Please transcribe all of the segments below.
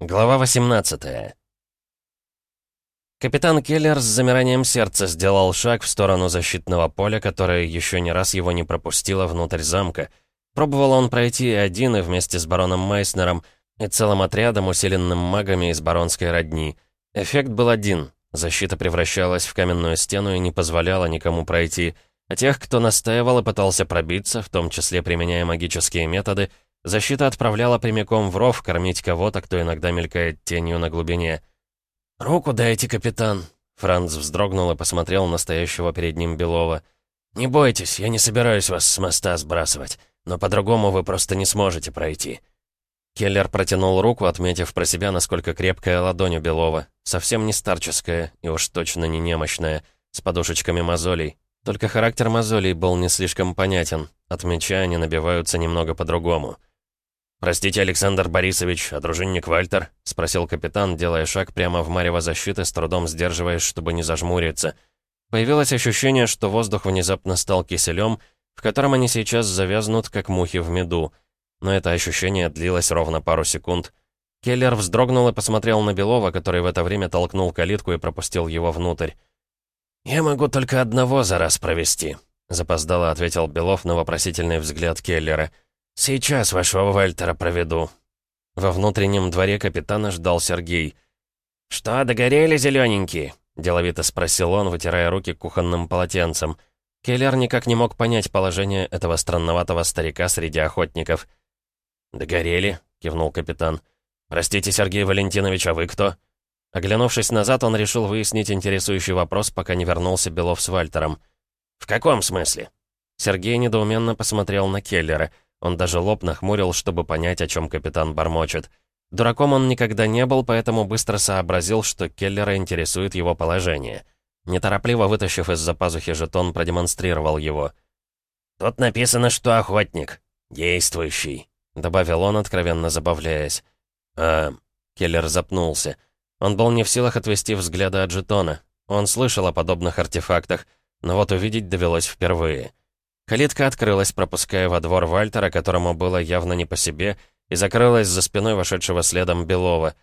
Глава 18 Капитан Келлер с замиранием сердца сделал шаг в сторону защитного поля, которое еще не раз его не пропустило внутрь замка. Пробовал он пройти один, и вместе с бароном Майснером, и целым отрядом, усиленным магами из баронской родни. Эффект был один. Защита превращалась в каменную стену и не позволяла никому пройти. А тех, кто настаивал и пытался пробиться, в том числе применяя магические методы, защита отправляла прямиком в ров кормить кого-то, кто иногда мелькает тенью на глубине. «Руку дайте, капитан!» Франц вздрогнул и посмотрел на стоящего перед ним Белова. «Не бойтесь, я не собираюсь вас с моста сбрасывать, но по-другому вы просто не сможете пройти». Келлер протянул руку, отметив про себя, насколько крепкая ладонь у Белова. Совсем не старческая и уж точно не немощная, с подушечками мозолей. Только характер мозолей был не слишком понятен. От меча они набиваются немного по-другому. «Простите, Александр Борисович, а дружинник Вальтер?» — спросил капитан, делая шаг прямо в марево защиты, с трудом сдерживаясь, чтобы не зажмуриться. Появилось ощущение, что воздух внезапно стал киселем, в котором они сейчас завязнут, как мухи в меду. Но это ощущение длилось ровно пару секунд. Келлер вздрогнул и посмотрел на Белова, который в это время толкнул калитку и пропустил его внутрь. «Я могу только одного за раз провести», — запоздало ответил Белов на вопросительный взгляд Келлера — «Сейчас вашего Вальтера проведу». Во внутреннем дворе капитана ждал Сергей. «Что, догорели зелененькие?» — деловито спросил он, вытирая руки кухонным полотенцем. Келлер никак не мог понять положение этого странноватого старика среди охотников. «Догорели», — кивнул капитан. «Простите, Сергей Валентинович, а вы кто?» Оглянувшись назад, он решил выяснить интересующий вопрос, пока не вернулся Белов с Вальтером. «В каком смысле?» Сергей недоуменно посмотрел на Келлера — он даже лоб нахмурил, чтобы понять, о чем капитан бормочет. Дураком он никогда не был, поэтому быстро сообразил, что Келлера интересует его положение. Неторопливо вытащив из-за пазухи жетон, продемонстрировал его. «Тут написано, что охотник. Действующий», — добавил он, откровенно забавляясь. «А...» — Келлер запнулся. Он был не в силах отвести взгляда от жетона. Он слышал о подобных артефактах, но вот увидеть довелось впервые. Калитка открылась, пропуская во двор Вальтера, которому было явно не по себе, и закрылась за спиной вошедшего следом Белова.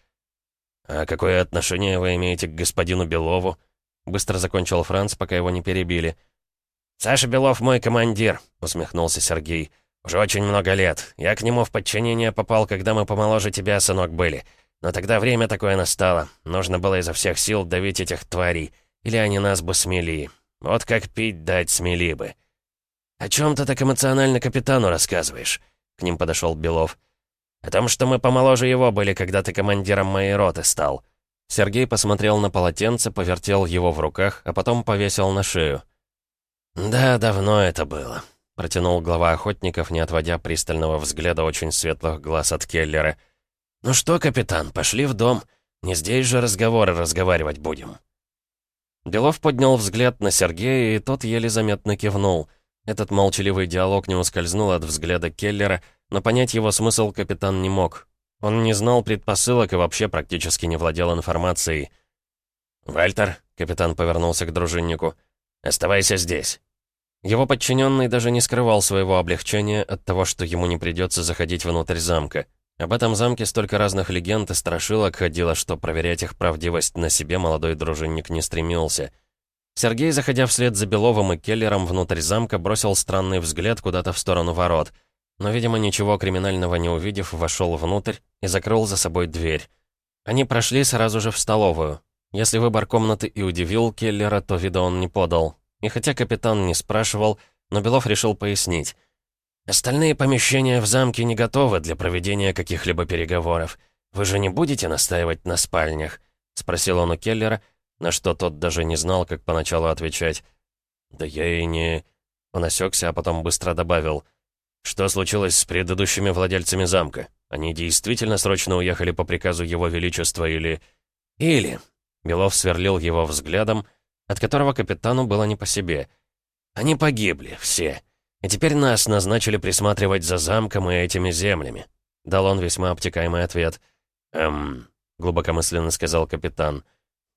«А какое отношение вы имеете к господину Белову?» Быстро закончил Франц, пока его не перебили. «Саша Белов мой командир», — усмехнулся Сергей. «Уже очень много лет. Я к нему в подчинение попал, когда мы помоложе тебя, сынок, были. Но тогда время такое настало. Нужно было изо всех сил давить этих тварей. Или они нас бы смели. Вот как пить дать смели бы». «О чем ты так эмоционально капитану рассказываешь?» К ним подошел Белов. «О том, что мы помоложе его были, когда ты командиром моей роты стал». Сергей посмотрел на полотенце, повертел его в руках, а потом повесил на шею. «Да, давно это было», — протянул глава охотников, не отводя пристального взгляда очень светлых глаз от Келлера. «Ну что, капитан, пошли в дом. Не здесь же разговоры разговаривать будем». Белов поднял взгляд на Сергея, и тот еле заметно кивнул — этот молчаливый диалог не ускользнул от взгляда Келлера, но понять его смысл капитан не мог. Он не знал предпосылок и вообще практически не владел информацией. «Вальтер», — капитан повернулся к дружиннику, — «оставайся здесь». Его подчиненный даже не скрывал своего облегчения от того, что ему не придется заходить внутрь замка. Об этом замке столько разных легенд и страшилок ходило, что проверять их правдивость на себе молодой дружинник не стремился — Сергей, заходя вслед за Беловым и Келлером внутрь замка, бросил странный взгляд куда-то в сторону ворот. Но, видимо, ничего криминального не увидев, вошел внутрь и закрыл за собой дверь. Они прошли сразу же в столовую. Если выбор комнаты и удивил Келлера, то вида он не подал. И хотя капитан не спрашивал, но Белов решил пояснить. «Остальные помещения в замке не готовы для проведения каких-либо переговоров. Вы же не будете настаивать на спальнях?» — спросил он у Келлера, — на что тот даже не знал, как поначалу отвечать. «Да я и не...» Он осекся, а потом быстро добавил. «Что случилось с предыдущими владельцами замка? Они действительно срочно уехали по приказу Его Величества или...» «Или...» Белов сверлил его взглядом, от которого капитану было не по себе. «Они погибли, все. И теперь нас назначили присматривать за замком и этими землями». Дал он весьма обтекаемый ответ. «Эм...» — глубокомысленно сказал капитан.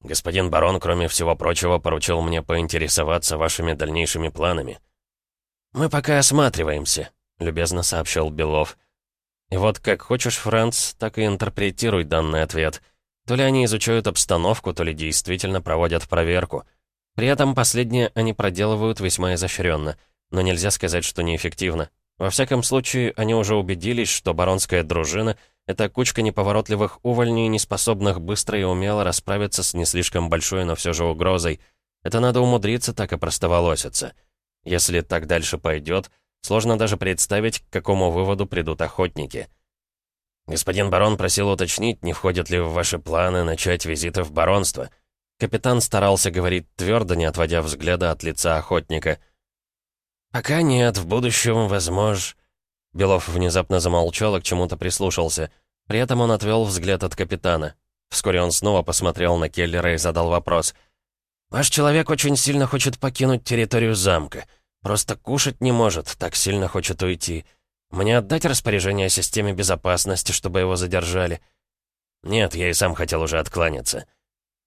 Господин барон, кроме всего прочего, поручил мне поинтересоваться вашими дальнейшими планами». «Мы пока осматриваемся», — любезно сообщил Белов. И вот как хочешь, Франц, так и интерпретируй данный ответ. То ли они изучают обстановку, то ли действительно проводят проверку. При этом последнее они проделывают весьма изощренно, но нельзя сказать, что неэффективно. Во всяком случае, они уже убедились, что баронская дружина — это кучка неповоротливых увольней, не способных быстро и умело расправиться с не слишком большой, но все же угрозой. Это надо умудриться так и простоволоситься. Если так дальше пойдет, сложно даже представить, к какому выводу придут охотники. Господин барон просил уточнить, не входят ли в ваши планы начать визиты в баронство. Капитан старался говорить твердо, не отводя взгляда от лица охотника. «Пока нет, в будущем, возможно...» Белов внезапно замолчал и к чему-то прислушался. При этом он отвел взгляд от капитана. Вскоре он снова посмотрел на Келлера и задал вопрос. «Ваш человек очень сильно хочет покинуть территорию замка. Просто кушать не может, так сильно хочет уйти. Мне отдать распоряжение о системе безопасности, чтобы его задержали?» «Нет, я и сам хотел уже откланяться».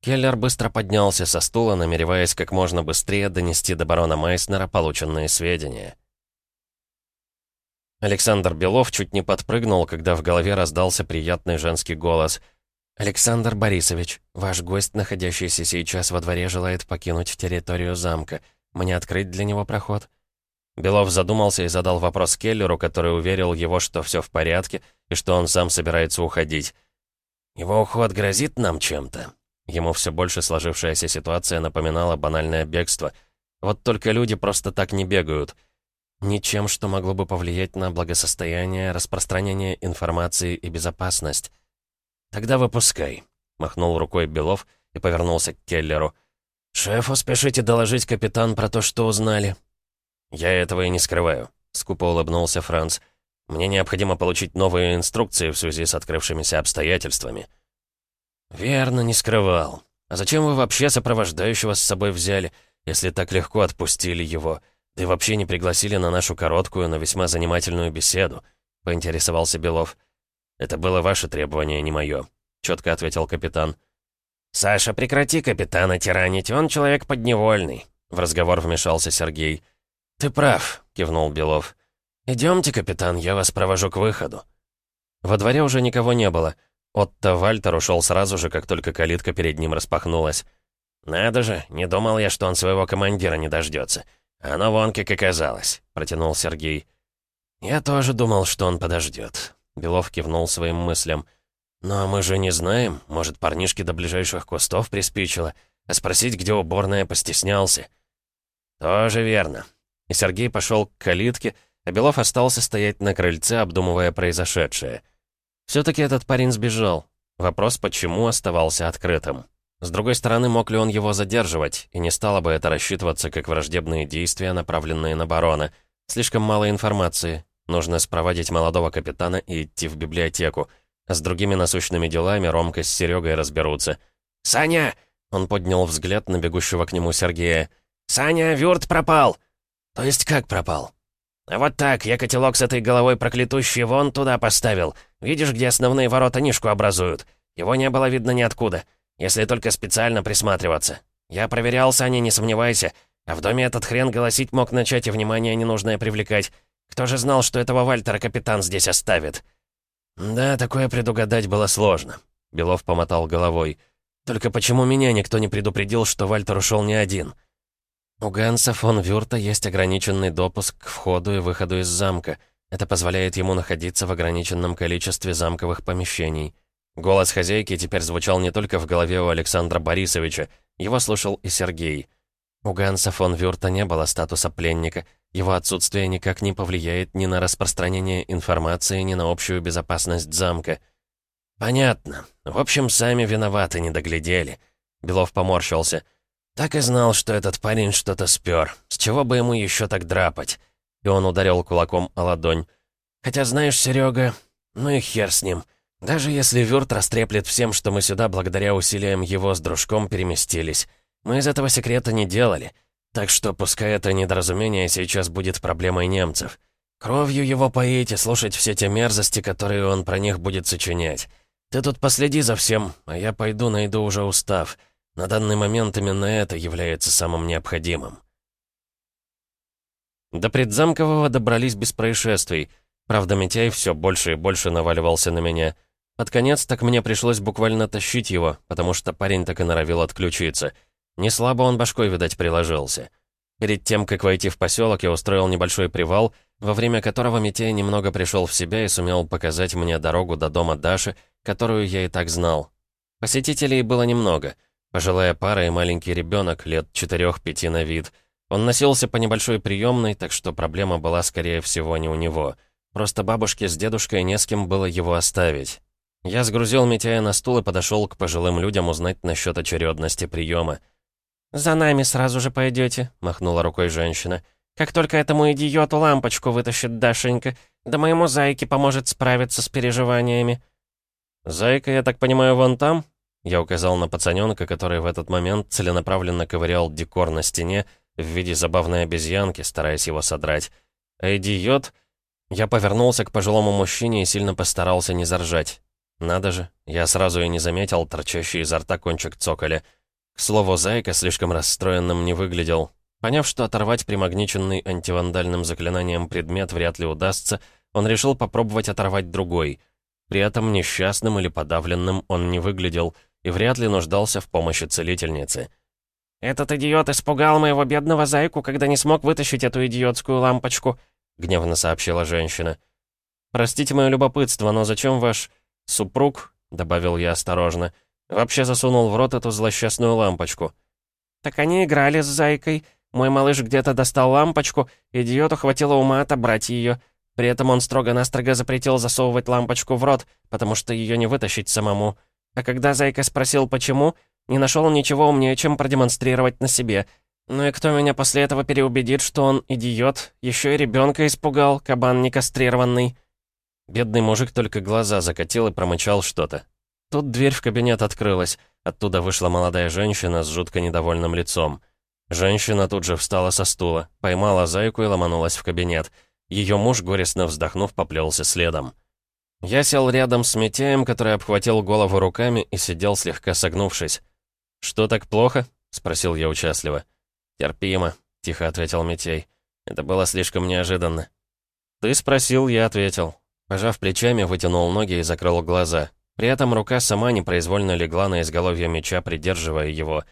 Келлер быстро поднялся со стула, намереваясь как можно быстрее донести до барона Майснера полученные сведения. Александр Белов чуть не подпрыгнул, когда в голове раздался приятный женский голос. «Александр Борисович, ваш гость, находящийся сейчас во дворе, желает покинуть территорию замка. Мне открыть для него проход?» Белов задумался и задал вопрос Келлеру, который уверил его, что все в порядке и что он сам собирается уходить. «Его уход грозит нам чем-то?» Ему все больше сложившаяся ситуация напоминала банальное бегство. Вот только люди просто так не бегают — Ничем, что могло бы повлиять на благосостояние, распространение информации и безопасность. «Тогда выпускай», — махнул рукой Белов и повернулся к Келлеру. «Шефу спешите доложить, капитан, про то, что узнали». «Я этого и не скрываю», — скупо улыбнулся Франц. «Мне необходимо получить новые инструкции в связи с открывшимися обстоятельствами». «Верно, не скрывал. А зачем вы вообще сопровождающего с собой взяли, если так легко отпустили его?» «Ты вообще не пригласили на нашу короткую, но весьма занимательную беседу», — поинтересовался Белов. «Это было ваше требование, не мое», — четко ответил капитан. «Саша, прекрати капитана тиранить, он человек подневольный», — в разговор вмешался Сергей. «Ты прав», — кивнул Белов. «Идемте, капитан, я вас провожу к выходу». Во дворе уже никого не было. Отто Вальтер ушел сразу же, как только калитка перед ним распахнулась. «Надо же, не думал я, что он своего командира не дождется. «Оно вон как оказалось», — протянул Сергей. «Я тоже думал, что он подождет», — Белов кивнул своим мыслям. «Но мы же не знаем, может, парнишке до ближайших кустов приспичило, а спросить, где уборная, постеснялся». «Тоже верно». И Сергей пошел к калитке, а Белов остался стоять на крыльце, обдумывая произошедшее. Все-таки этот парень сбежал. Вопрос, почему, оставался открытым. С другой стороны, мог ли он его задерживать, и не стало бы это рассчитываться как враждебные действия, направленные на барона. Слишком мало информации. Нужно спроводить молодого капитана и идти в библиотеку. С другими насущными делами Ромка с Серегой разберутся. «Саня!» — он поднял взгляд на бегущего к нему Сергея. «Саня, Вюрт пропал!» «То есть как пропал?» «А вот так, я котелок с этой головой проклятущий вон туда поставил. Видишь, где основные ворота нишку образуют? Его не было видно ниоткуда». Если только специально присматриваться. Я проверял, Саня, не сомневайся. А в доме этот хрен голосить мог начать и внимание ненужное привлекать. Кто же знал, что этого Вальтера капитан здесь оставит? Да, такое предугадать было сложно. Белов помотал головой. Только почему меня никто не предупредил, что Вальтер ушел не один? У Ганса фон Вюрта есть ограниченный допуск к входу и выходу из замка. Это позволяет ему находиться в ограниченном количестве замковых помещений. Голос хозяйки теперь звучал не только в голове у Александра Борисовича, его слушал и Сергей. У Ганса фон Вюрта не было статуса пленника, его отсутствие никак не повлияет ни на распространение информации, ни на общую безопасность замка. «Понятно. В общем, сами виноваты, не доглядели». Белов поморщился. «Так и знал, что этот парень что-то спер. С чего бы ему еще так драпать?» И он ударил кулаком о ладонь. «Хотя, знаешь, Серега, ну и хер с ним. Даже если Вюрт растреплет всем, что мы сюда благодаря усилиям его с дружком переместились, мы из этого секрета не делали. Так что пускай это недоразумение сейчас будет проблемой немцев. Кровью его поить и слушать все те мерзости, которые он про них будет сочинять. Ты тут последи за всем, а я пойду найду уже устав. На данный момент именно это является самым необходимым. До предзамкового добрались без происшествий — Правда, Митяй все больше и больше наваливался на меня. Под конец так мне пришлось буквально тащить его, потому что парень так и норовил отключиться. Не слабо он башкой, видать, приложился. Перед тем, как войти в поселок, я устроил небольшой привал, во время которого Митяй немного пришел в себя и сумел показать мне дорогу до дома Даши, которую я и так знал. Посетителей было немного. Пожилая пара и маленький ребенок, лет 4-5 на вид. Он носился по небольшой приемной, так что проблема была, скорее всего, не у него. Просто бабушке с дедушкой не с кем было его оставить. Я сгрузил Митяя на стул и подошел к пожилым людям узнать насчет очередности приема. «За нами сразу же пойдете», — махнула рукой женщина. «Как только этому идиоту лампочку вытащит Дашенька, да моему зайке поможет справиться с переживаниями». «Зайка, я так понимаю, вон там?» Я указал на пацаненка, который в этот момент целенаправленно ковырял декор на стене в виде забавной обезьянки, стараясь его содрать. «А идиот?» Я повернулся к пожилому мужчине и сильно постарался не заржать. Надо же, я сразу и не заметил торчащий изо рта кончик цоколя. К слову, Зайка слишком расстроенным не выглядел. Поняв, что оторвать примагниченный антивандальным заклинанием предмет вряд ли удастся, он решил попробовать оторвать другой. При этом несчастным или подавленным он не выглядел и вряд ли нуждался в помощи целительницы. «Этот идиот испугал моего бедного зайку, когда не смог вытащить эту идиотскую лампочку», — гневно сообщила женщина. «Простите мое любопытство, но зачем ваш супруг, — добавил я осторожно, — Вообще засунул в рот эту злосчастную лампочку. «Так они играли с зайкой. Мой малыш где-то достал лампочку, идиоту хватило ума отобрать ее. При этом он строго-настрого запретил засовывать лампочку в рот, потому что ее не вытащить самому. А когда зайка спросил, почему, не нашел ничего умнее, чем продемонстрировать на себе. Ну и кто меня после этого переубедит, что он идиот? Еще и ребенка испугал, кабан некастрированный». Бедный мужик только глаза закатил и промычал что-то. Тут дверь в кабинет открылась. Оттуда вышла молодая женщина с жутко недовольным лицом. Женщина тут же встала со стула, поймала зайку и ломанулась в кабинет. Ее муж, горестно вздохнув, поплелся следом. Я сел рядом с Митяем, который обхватил голову руками и сидел слегка согнувшись. «Что так плохо?» — спросил я участливо. «Терпимо», — тихо ответил Митяй. «Это было слишком неожиданно». «Ты спросил, я ответил». Пожав плечами, вытянул ноги и закрыл глаза. При этом рука сама непроизвольно легла на изголовье меча, придерживая его.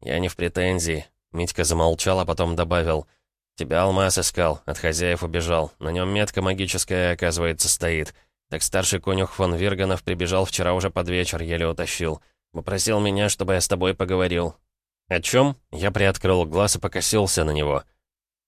«Я не в претензии», — Митька замолчал, а потом добавил. «Тебя алмаз искал, от хозяев убежал. На нем метка магическая, оказывается, стоит. Так старший конюх фон Вирганов прибежал вчера уже под вечер, еле утащил. Попросил меня, чтобы я с тобой поговорил». «О чем?» Я приоткрыл глаз и покосился на него.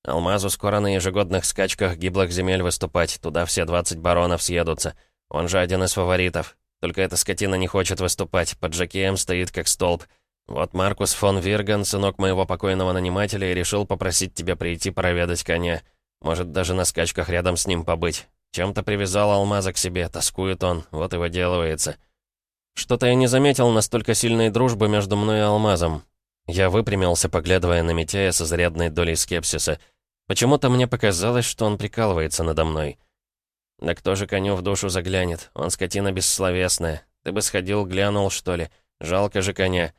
«Алмазу скоро на ежегодных скачках гиблых земель выступать, туда все 20 баронов съедутся. Он же один из фаворитов. Только эта скотина не хочет выступать, под жакеем стоит как столб. Вот Маркус фон Вирган, сынок моего покойного нанимателя, и решил попросить тебя прийти проведать коня. Может, даже на скачках рядом с ним побыть. Чем-то привязал алмаза к себе, тоскует он, вот и выделывается. Что-то я не заметил настолько сильной дружбы между мной и алмазом. Я выпрямился, поглядывая на Митяя с изрядной долей скепсиса. Почему-то мне показалось, что он прикалывается надо мной. «Да кто же коню в душу заглянет? Он скотина бессловесная. Ты бы сходил, глянул, что ли? Жалко же коня».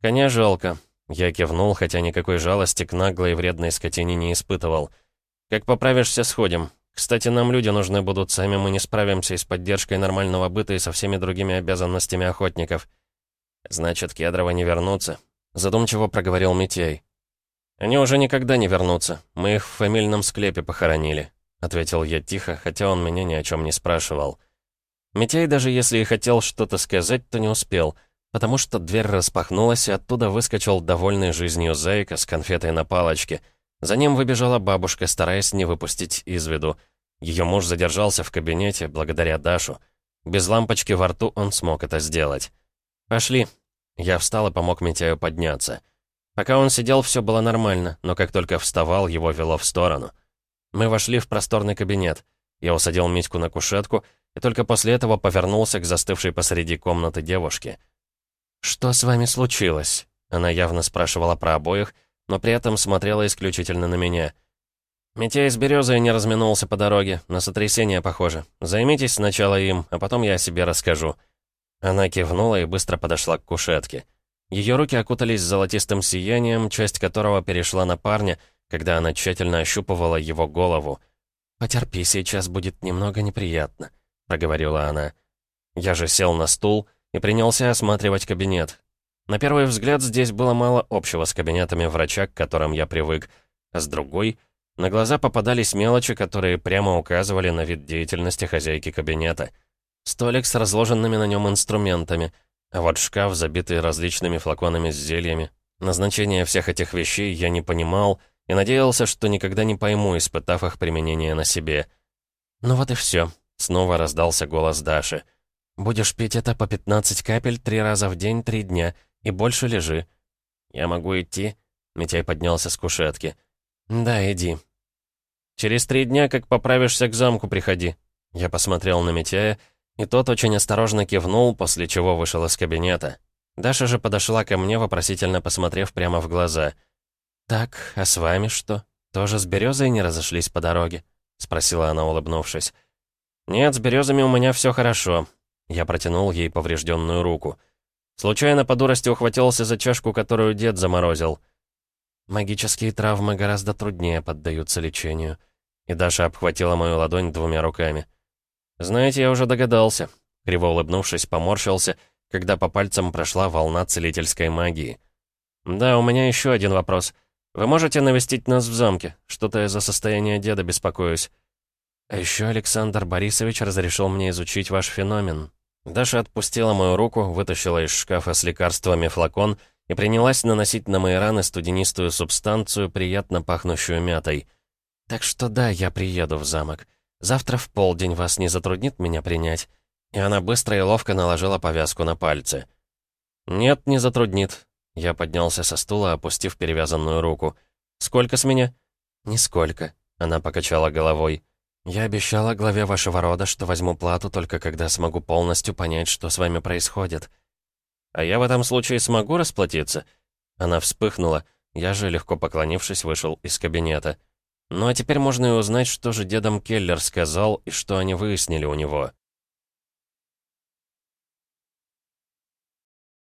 «Коня жалко». Я кивнул, хотя никакой жалости к наглой и вредной скотине не испытывал. «Как поправишься, сходим. Кстати, нам люди нужны будут, сами мы не справимся и с поддержкой нормального быта и со всеми другими обязанностями охотников». «Значит, Кедрова не вернутся», — задумчиво проговорил Митей. «Они уже никогда не вернутся. Мы их в фамильном склепе похоронили. — ответил я тихо, хотя он меня ни о чем не спрашивал. Митяй даже если и хотел что-то сказать, то не успел, потому что дверь распахнулась, и оттуда выскочил довольный жизнью зайка с конфетой на палочке. За ним выбежала бабушка, стараясь не выпустить из виду. Ее муж задержался в кабинете, благодаря Дашу. Без лампочки во рту он смог это сделать. «Пошли». Я встал и помог Митяю подняться. Пока он сидел, все было нормально, но как только вставал, его вело в сторону. Мы вошли в просторный кабинет. Я усадил Митьку на кушетку и только после этого повернулся к застывшей посреди комнаты девушке. «Что с вами случилось?» Она явно спрашивала про обоих, но при этом смотрела исключительно на меня. «Митяй с березой не разминулся по дороге, на сотрясение похоже. Займитесь сначала им, а потом я о себе расскажу». Она кивнула и быстро подошла к кушетке. Ее руки окутались золотистым сиянием, часть которого перешла на парня — когда она тщательно ощупывала его голову. «Потерпи, сейчас будет немного неприятно», — проговорила она. Я же сел на стул и принялся осматривать кабинет. На первый взгляд здесь было мало общего с кабинетами врача, к которым я привык, а с другой — на глаза попадались мелочи, которые прямо указывали на вид деятельности хозяйки кабинета. Столик с разложенными на нем инструментами, а вот шкаф, забитый различными флаконами с зельями. Назначение всех этих вещей я не понимал и надеялся, что никогда не пойму, испытав их применение на себе. «Ну вот и все», — снова раздался голос Даши. «Будешь пить это по 15 капель три раза в день, три дня, и больше лежи». «Я могу идти?» — Митяй поднялся с кушетки. «Да, иди». «Через три дня, как поправишься к замку, приходи». Я посмотрел на Митяя, и тот очень осторожно кивнул, после чего вышел из кабинета. Даша же подошла ко мне, вопросительно посмотрев прямо в глаза. «Так, а с вами что? Тоже с березой не разошлись по дороге?» — спросила она, улыбнувшись. «Нет, с березами у меня все хорошо». Я протянул ей поврежденную руку. Случайно по дурости ухватился за чашку, которую дед заморозил. Магические травмы гораздо труднее поддаются лечению. И Даша обхватила мою ладонь двумя руками. «Знаете, я уже догадался». Криво улыбнувшись, поморщился, когда по пальцам прошла волна целительской магии. «Да, у меня еще один вопрос. Вы можете навестить нас в замке? Что-то из-за состояния деда беспокоюсь». «А еще Александр Борисович разрешил мне изучить ваш феномен». Даша отпустила мою руку, вытащила из шкафа с лекарствами флакон — и принялась наносить на мои раны студенистую субстанцию, приятно пахнущую мятой. «Так что да, я приеду в замок. Завтра в полдень вас не затруднит меня принять?» И она быстро и ловко наложила повязку на пальцы. «Нет, не затруднит». Я поднялся со стула, опустив перевязанную руку. «Сколько с меня?» «Нисколько», — она покачала головой. «Я обещала главе вашего рода, что возьму плату только когда смогу полностью понять, что с вами происходит». А я в этом случае смогу расплатиться?» Она вспыхнула, я же, легко поклонившись, вышел из кабинета. Ну а теперь можно и узнать, что же дедом Келлер сказал и что они выяснили у него.